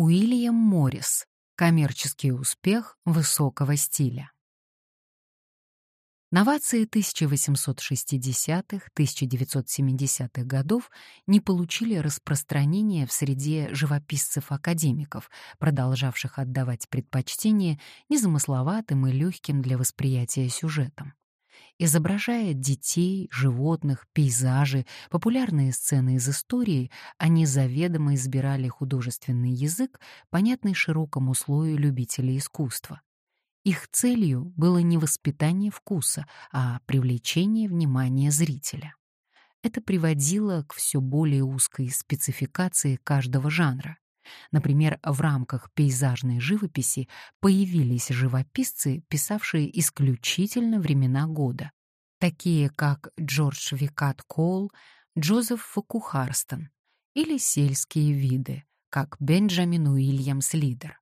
Уильям Моррис. Коммерческий успех высокого стиля. Новации 1860-1970-х годов не получили распространения в среде живописцев-академиков, продолжавших отдавать предпочтение незамысловатым и легким для восприятия сюжетам изображая детей, животных, пейзажи, популярные сцены из истории, они заведомо избирали художественный язык, понятный широкому слою любителей искусства. Их целью было не воспитание вкуса, а привлечение внимания зрителя. Это приводило к все более узкой спецификации каждого жанра. Например, в рамках пейзажной живописи появились живописцы, писавшие исключительно времена года, такие как Джордж Викат Коул, Джозеф Фокухарстон или сельские виды, как Бенджамин Уильямс Лидер.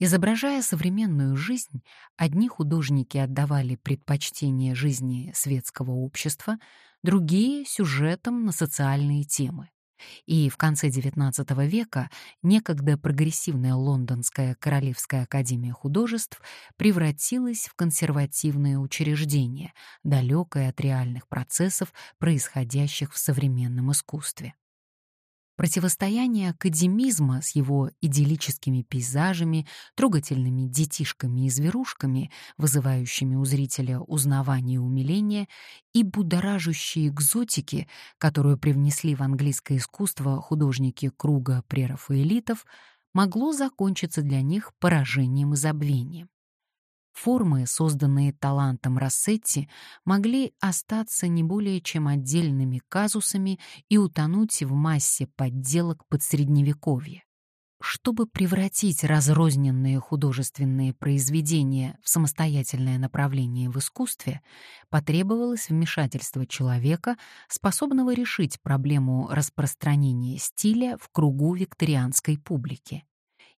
Изображая современную жизнь, одни художники отдавали предпочтение жизни светского общества, другие — сюжетам на социальные темы. И в конце XIX века некогда прогрессивная Лондонская Королевская академия художеств превратилась в консервативное учреждение, далекое от реальных процессов, происходящих в современном искусстве. Противостояние академизма с его идиллическими пейзажами, трогательными детишками и зверушками, вызывающими у зрителя узнавание и умиление, и будоражащие экзотики, которую привнесли в английское искусство художники круга прерафаэлитов, могло закончиться для них поражением и забвением. Формы, созданные талантом Рассетти, могли остаться не более чем отдельными казусами и утонуть в массе подделок под Средневековье. Чтобы превратить разрозненные художественные произведения в самостоятельное направление в искусстве, потребовалось вмешательство человека, способного решить проблему распространения стиля в кругу викторианской публики.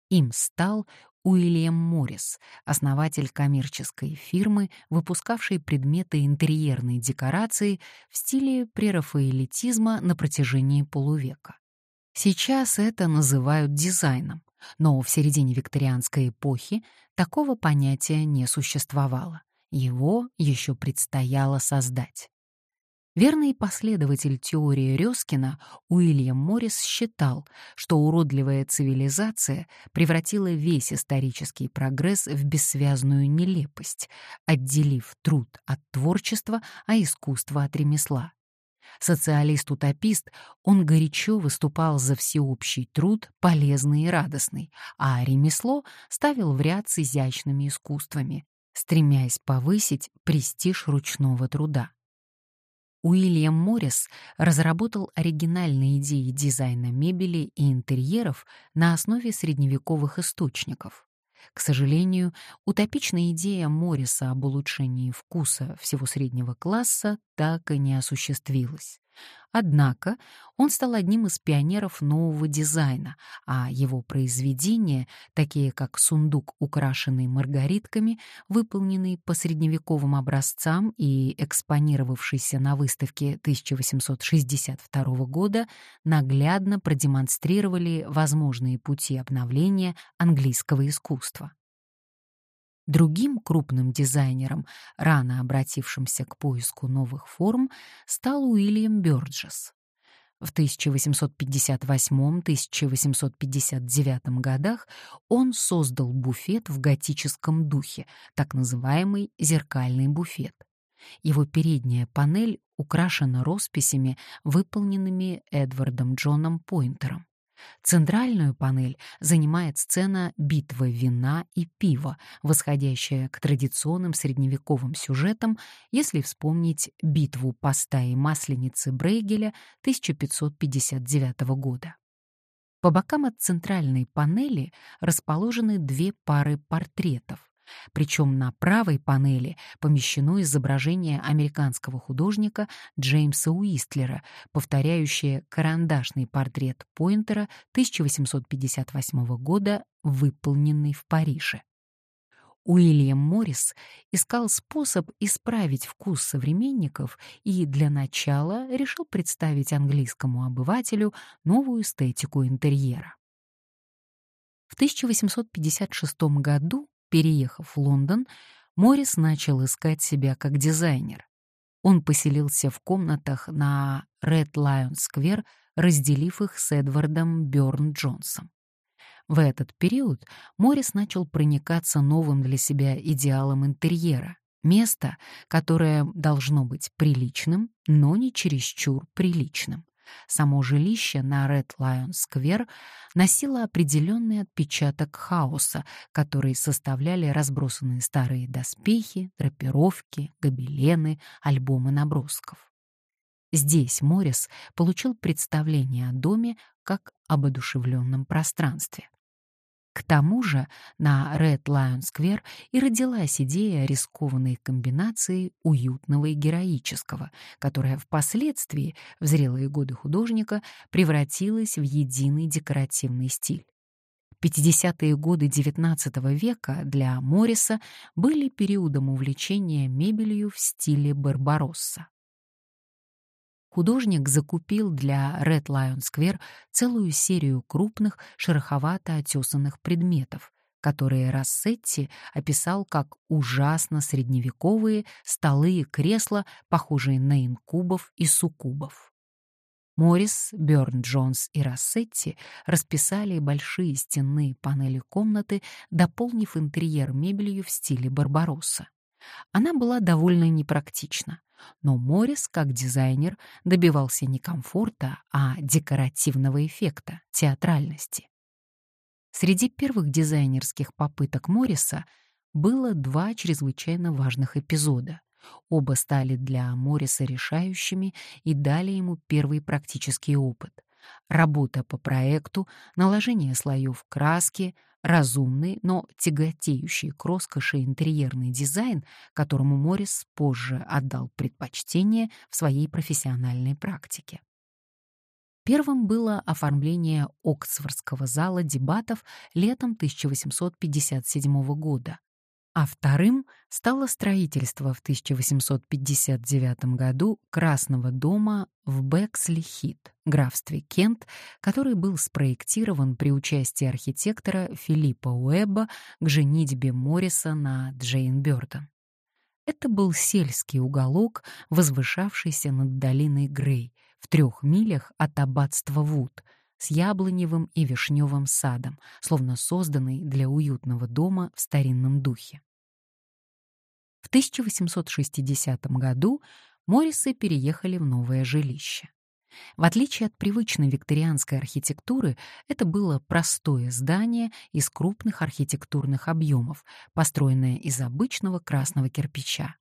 Им стал Уильям Моррис, основатель коммерческой фирмы, выпускавшей предметы интерьерной декорации в стиле прерафаэлитизма на протяжении полувека. Сейчас это называют дизайном, но в середине викторианской эпохи такого понятия не существовало. Его еще предстояло создать. Верный последователь теории Рёскина Уильям Моррис считал, что уродливая цивилизация превратила весь исторический прогресс в бессвязную нелепость, отделив труд от творчества, а искусство от ремесла. Социалист-утопист, он горячо выступал за всеобщий труд, полезный и радостный, а ремесло ставил в ряд с изящными искусствами, стремясь повысить престиж ручного труда. Уильям Моррис разработал оригинальные идеи дизайна мебели и интерьеров на основе средневековых источников. К сожалению, утопичная идея Морриса об улучшении вкуса всего среднего класса так и не осуществилась. Однако он стал одним из пионеров нового дизайна, а его произведения, такие как сундук, украшенный маргаритками, выполненный по средневековым образцам и экспонировавшийся на выставке 1862 года, наглядно продемонстрировали возможные пути обновления английского искусства. Другим крупным дизайнером, рано обратившимся к поиску новых форм, стал Уильям Бёрджес. В 1858-1859 годах он создал буфет в готическом духе, так называемый зеркальный буфет. Его передняя панель украшена росписями, выполненными Эдвардом Джоном Пойнтером. Центральную панель занимает сцена битвы вина и пива, восходящая к традиционным средневековым сюжетам, если вспомнить битву поста и масленицы Брейгеля 1559 года. По бокам от центральной панели расположены две пары портретов причем на правой панели помещено изображение американского художника Джеймса Уистлера, повторяющее карандашный портрет Пойнтера 1858 года, выполненный в Париже. Уильям Моррис искал способ исправить вкус современников и для начала решил представить английскому обывателю новую эстетику интерьера. В 1856 году, переехав в Лондон, Моррис начал искать себя как дизайнер. Он поселился в комнатах на Red Lion Square, разделив их с Эдвардом Бёрн Джонсом. В этот период Моррис начал проникаться новым для себя идеалом интерьера, место, которое должно быть приличным, но не чересчур приличным. Само жилище на Red Lion Square носило определенный отпечаток хаоса, который составляли разбросанные старые доспехи, драпировки, гобелены, альбомы набросков. Здесь Моррис получил представление о доме как об одушевленном пространстве. К тому же на Red Lion Square и родилась идея рискованной комбинации уютного и героического, которая впоследствии, в зрелые годы художника, превратилась в единый декоративный стиль. 50-е годы XIX века для Морриса были периодом увлечения мебелью в стиле Барбаросса художник закупил для Red Lion Square целую серию крупных, шероховато отесанных предметов, которые Рассетти описал как ужасно средневековые столы и кресла, похожие на инкубов и суккубов. Моррис, Бёрн Джонс и Рассетти расписали большие стенные панели комнаты, дополнив интерьер мебелью в стиле Барбаросса. Она была довольно непрактична. Но Моррис, как дизайнер, добивался не комфорта, а декоративного эффекта, театральности. Среди первых дизайнерских попыток Морриса было два чрезвычайно важных эпизода. Оба стали для Морриса решающими и дали ему первый практический опыт. Работа по проекту, наложение слоев краски, разумный, но тяготеющий к роскоши интерьерный дизайн, которому Моррис позже отдал предпочтение в своей профессиональной практике. Первым было оформление Оксфордского зала дебатов летом 1857 года, а вторым стало строительство в 1859 году Красного дома в Бексли-Хит, графстве Кент, который был спроектирован при участии архитектора Филиппа Уэбба к женитьбе Морриса на Джейн Бёртон. Это был сельский уголок, возвышавшийся над долиной Грей, в трех милях от аббатства Вуд, с яблоневым и вишневым садом, словно созданный для уютного дома в старинном духе. В 1860 году Моррисы переехали в новое жилище. В отличие от привычной викторианской архитектуры, это было простое здание из крупных архитектурных объемов, построенное из обычного красного кирпича.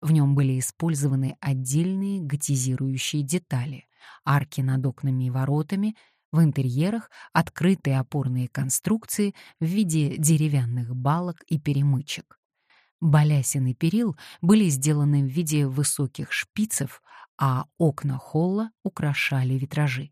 В нем были использованы отдельные готизирующие детали, арки над окнами и воротами, в интерьерах открытые опорные конструкции в виде деревянных балок и перемычек. Балясин и перил были сделаны в виде высоких шпицев, а окна холла украшали витражи.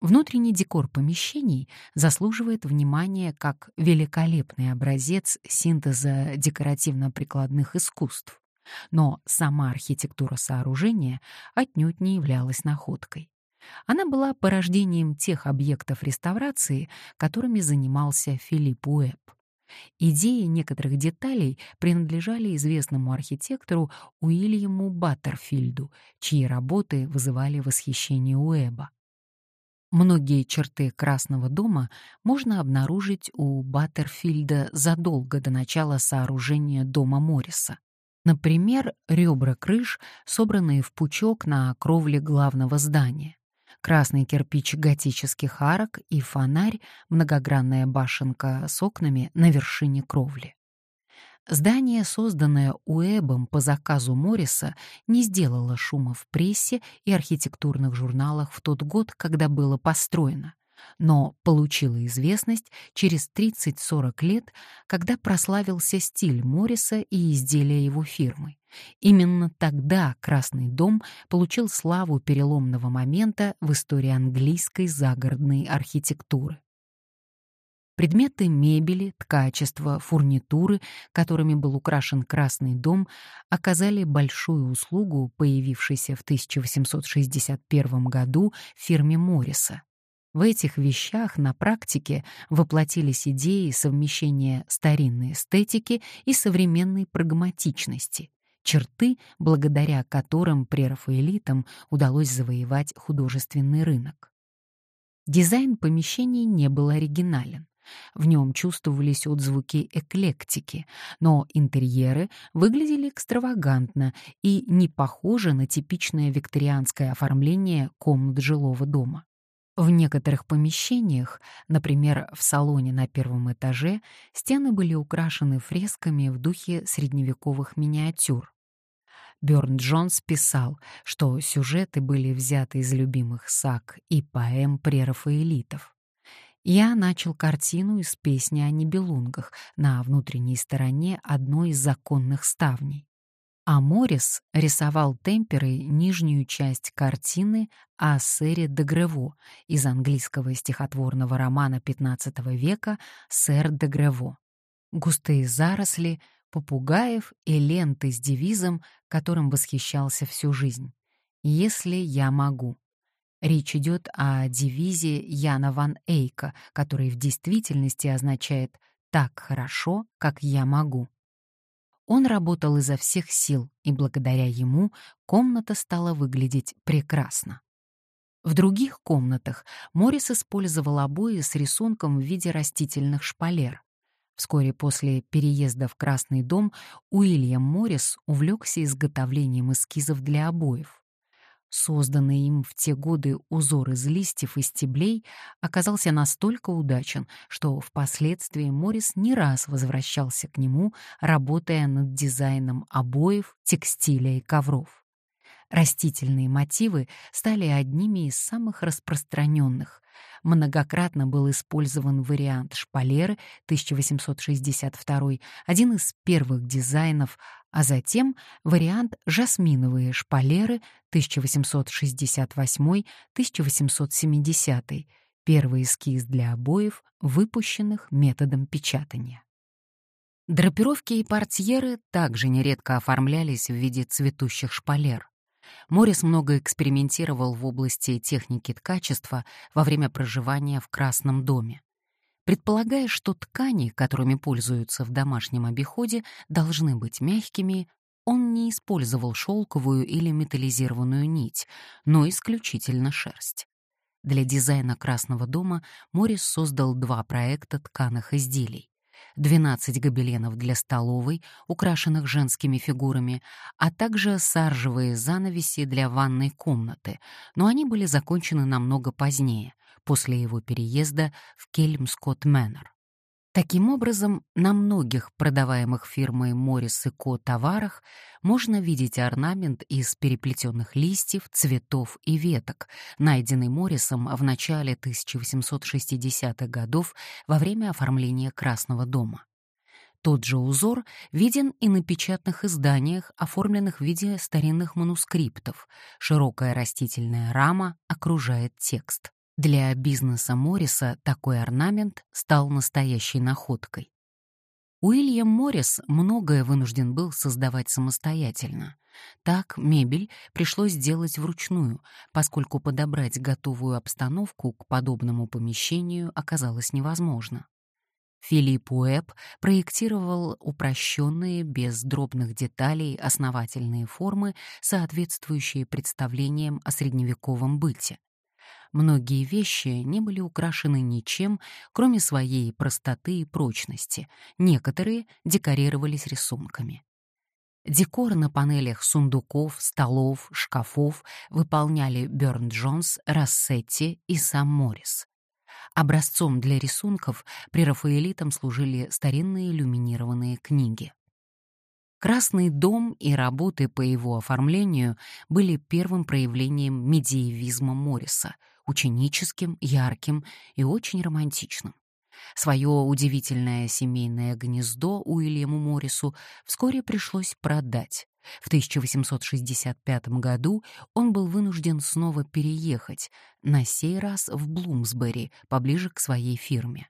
Внутренний декор помещений заслуживает внимания как великолепный образец синтеза декоративно-прикладных искусств, но сама архитектура сооружения отнюдь не являлась находкой. Она была порождением тех объектов реставрации, которыми занимался Филипп Уэбб. Идеи некоторых деталей принадлежали известному архитектору Уильяму Баттерфильду, чьи работы вызывали восхищение Уэба. Многие черты Красного дома можно обнаружить у Баттерфильда задолго до начала сооружения дома Морриса. Например, ребра крыш, собранные в пучок на кровле главного здания красный кирпич готических арок и фонарь, многогранная башенка с окнами на вершине кровли. Здание, созданное Уэбом по заказу Морриса, не сделало шума в прессе и архитектурных журналах в тот год, когда было построено, но получило известность через 30-40 лет, когда прославился стиль Морриса и изделия его фирмы. Именно тогда Красный дом получил славу переломного момента в истории английской загородной архитектуры. Предметы мебели, ткачества, фурнитуры, которыми был украшен Красный дом, оказали большую услугу появившейся в 1861 году фирме Морриса. В этих вещах на практике воплотились идеи совмещения старинной эстетики и современной прагматичности, черты, благодаря которым прерафаэлитам удалось завоевать художественный рынок. Дизайн помещений не был оригинален. В нем чувствовались отзвуки эклектики, но интерьеры выглядели экстравагантно и не похожи на типичное викторианское оформление комнат жилого дома. В некоторых помещениях, например, в салоне на первом этаже, стены были украшены фресками в духе средневековых миниатюр. Бёрн Джонс писал, что сюжеты были взяты из любимых саг и поэм прерафаэлитов. Я начал картину из песни о небелунгах на внутренней стороне одной из законных ставней. А Моррис рисовал темперой нижнюю часть картины о сэре де Грево из английского стихотворного романа XV века «Сэр де Грево». Густые заросли, попугаев и ленты с девизом, которым восхищался всю жизнь. «Если я могу». Речь идет о девизе Яна ван Эйка, который в действительности означает «так хорошо, как я могу». Он работал изо всех сил, и благодаря ему комната стала выглядеть прекрасно. В других комнатах Моррис использовал обои с рисунком в виде растительных шпалер. Вскоре после переезда в Красный дом Уильям Моррис увлекся изготовлением эскизов для обоев. Созданный им в те годы узор из листьев и стеблей оказался настолько удачен, что впоследствии Моррис не раз возвращался к нему, работая над дизайном обоев, текстиля и ковров. Растительные мотивы стали одними из самых распространенных. Многократно был использован вариант шпалеры 1862, один из первых дизайнов, а затем вариант жасминовые шпалеры 1868-1870, первый эскиз для обоев, выпущенных методом печатания. Драпировки и портьеры также нередко оформлялись в виде цветущих шпалер. Морис много экспериментировал в области техники ткачества во время проживания в Красном доме. Предполагая, что ткани, которыми пользуются в домашнем обиходе, должны быть мягкими, он не использовал шелковую или металлизированную нить, но исключительно шерсть. Для дизайна Красного дома Морис создал два проекта тканых изделий. 12 гобеленов для столовой, украшенных женскими фигурами, а также саржевые занавеси для ванной комнаты, но они были закончены намного позднее, после его переезда в Кельмскотт-Мэннер. Таким образом, на многих продаваемых фирмой Моррис и Ко товарах можно видеть орнамент из переплетенных листьев, цветов и веток, найденный Моррисом в начале 1860-х годов во время оформления Красного дома. Тот же узор виден и на печатных изданиях, оформленных в виде старинных манускриптов. Широкая растительная рама окружает текст. Для бизнеса Морриса такой орнамент стал настоящей находкой. Уильям Моррис многое вынужден был создавать самостоятельно. Так мебель пришлось делать вручную, поскольку подобрать готовую обстановку к подобному помещению оказалось невозможно. Филипп Уэбб проектировал упрощенные, без дробных деталей, основательные формы, соответствующие представлениям о средневековом быте. Многие вещи не были украшены ничем, кроме своей простоты и прочности, некоторые декорировались рисунками. Декор на панелях сундуков, столов, шкафов выполняли Бёрн Джонс, Рассетти и сам Моррис. Образцом для рисунков при Рафаэлитам служили старинные иллюминированные книги. Красный дом и работы по его оформлению были первым проявлением медиевизма Морриса, ученическим, ярким и очень романтичным. Свое удивительное семейное гнездо Уильяму Моррису вскоре пришлось продать. В 1865 году он был вынужден снова переехать, на сей раз в Блумсбери, поближе к своей фирме.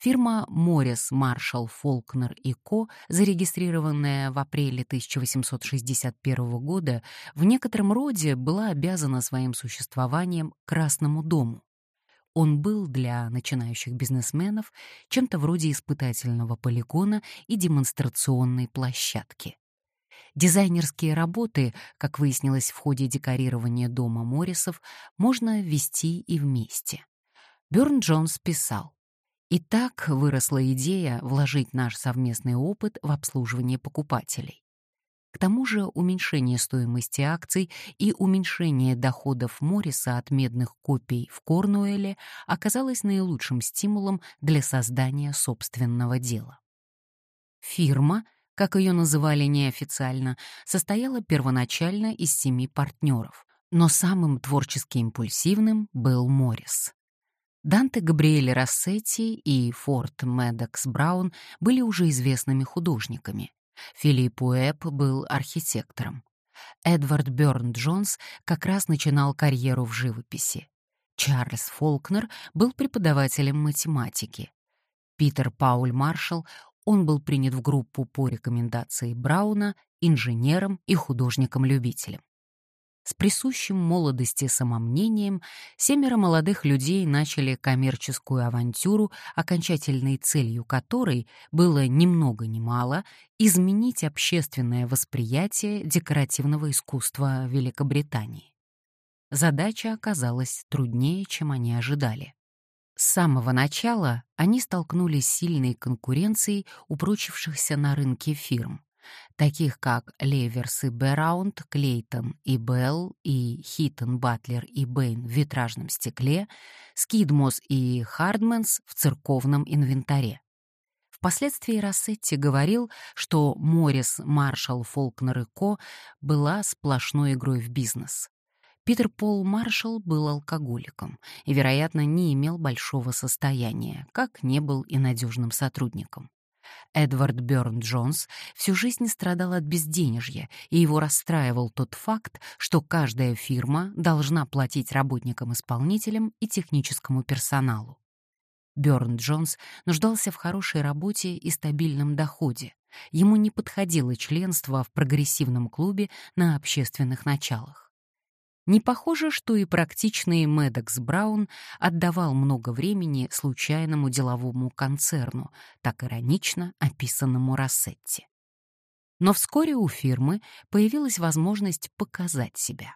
Фирма Моррис, Маршалл, Фолкнер и Ко, зарегистрированная в апреле 1861 года, в некотором роде была обязана своим существованием Красному дому. он был для начинающих бизнесменов чем-то вроде испытательного полигона и демонстрационной площадки. Дизайнерские работы, как выяснилось в ходе декорирования дома Моррисов, можно вести и вместе. Бёрн Джонс писал, «И так выросла идея вложить наш совместный опыт в обслуживание покупателей. К тому же уменьшение стоимости акций и уменьшение доходов Морриса от медных копий в Корнуэле оказалось наилучшим стимулом для создания собственного дела. Фирма, как ее называли неофициально, состояла первоначально из семи партнеров, но самым творчески импульсивным был Моррис. Данте Габриэль Рассетти и Форд Медокс Браун были уже известными художниками, Филипп Уэбб был архитектором. Эдвард Бёрн Джонс как раз начинал карьеру в живописи. Чарльз Фолкнер был преподавателем математики. Питер Пауль Маршалл, он был принят в группу по рекомендации Брауна, инженером и художником-любителем. С присущим молодости самомнением семеро молодых людей начали коммерческую авантюру, окончательной целью которой было ни много ни мало изменить общественное восприятие декоративного искусства Великобритании. Задача оказалась труднее, чем они ожидали. С самого начала они столкнулись с сильной конкуренцией упрочившихся на рынке фирм таких как Леверс и Бераунд, Клейтон и Белл, и Хиттон, Батлер и Бэйн в витражном стекле, Скидмос и Хардманс в церковном инвентаре. Впоследствии Рассетти говорил, что Моррис, Маршалл, Фолкнер и Ко была сплошной игрой в бизнес. Питер Пол Маршалл был алкоголиком и, вероятно, не имел большого состояния, как не был и надежным сотрудником. Эдвард Бёрн Джонс всю жизнь страдал от безденежья, и его расстраивал тот факт, что каждая фирма должна платить работникам-исполнителям и техническому персоналу. Бёрн Джонс нуждался в хорошей работе и стабильном доходе. Ему не подходило членство в прогрессивном клубе на общественных началах. Не похоже, что и практичный Медекс Браун отдавал много времени случайному деловому концерну, так иронично описанному Рассетти. Но вскоре у фирмы появилась возможность показать себя.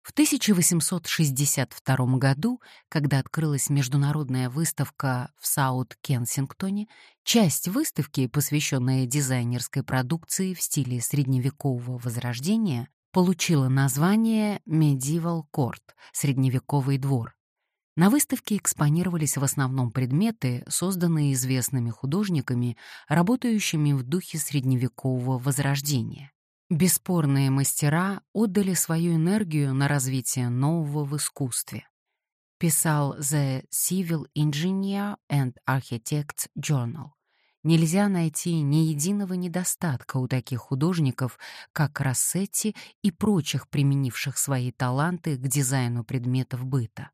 В 1862 году, когда открылась международная выставка в Саут-Кенсингтоне, часть выставки, посвященная дизайнерской продукции в стиле средневекового возрождения, получила название Medieval Court — средневековый двор. На выставке экспонировались в основном предметы, созданные известными художниками, работающими в духе средневекового возрождения. Бесспорные мастера отдали свою энергию на развитие нового в искусстве. Писал The Civil Engineer and Architects Journal нельзя найти ни единого недостатка у таких художников, как Рассетти и прочих, применивших свои таланты к дизайну предметов быта.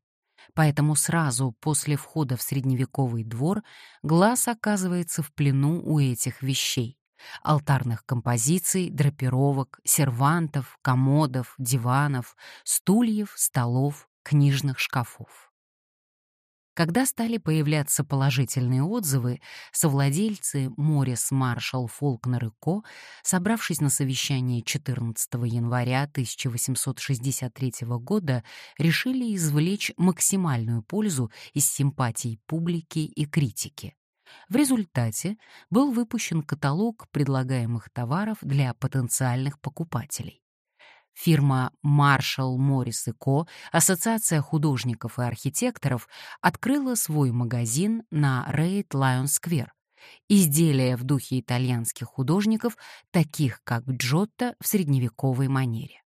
Поэтому сразу после входа в средневековый двор глаз оказывается в плену у этих вещей — алтарных композиций, драпировок, сервантов, комодов, диванов, стульев, столов, книжных шкафов. Когда стали появляться положительные отзывы, совладельцы Моррис, Маршалл, Фолкнер и Ко, собравшись на совещании 14 января 1863 года, решили извлечь максимальную пользу из симпатий публики и критики. В результате был выпущен каталог предлагаемых товаров для потенциальных покупателей. Фирма Marshall Morris Co., Ассоциация художников и архитекторов, открыла свой магазин на Рейд Лайон Сквер. Изделия в духе итальянских художников, таких как Джотто в средневековой манере.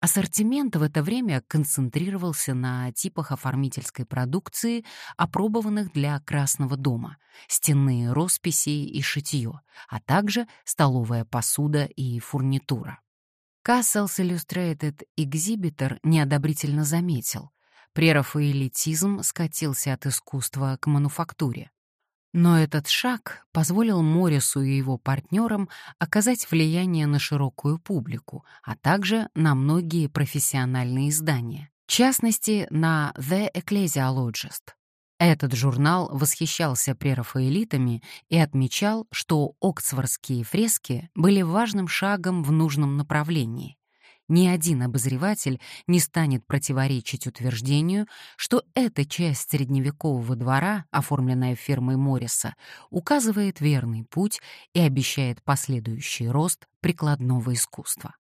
Ассортимент в это время концентрировался на типах оформительской продукции, опробованных для Красного дома, стенные росписи и шитье, а также столовая посуда и фурнитура. Castle's Illustrated Exhibitor неодобрительно заметил, прерафаэлитизм скатился от искусства к мануфактуре. Но этот шаг позволил Моррису и его партнерам оказать влияние на широкую публику, а также на многие профессиональные издания, частности, на The Ecclesiologist. Этот журнал восхищался прерафаэлитами и отмечал, что оксфордские фрески были важным шагом в нужном направлении. Ни один обозреватель не станет противоречить утверждению, что эта часть средневекового двора, оформленная фирмой Морриса, указывает верный путь и обещает последующий рост прикладного искусства.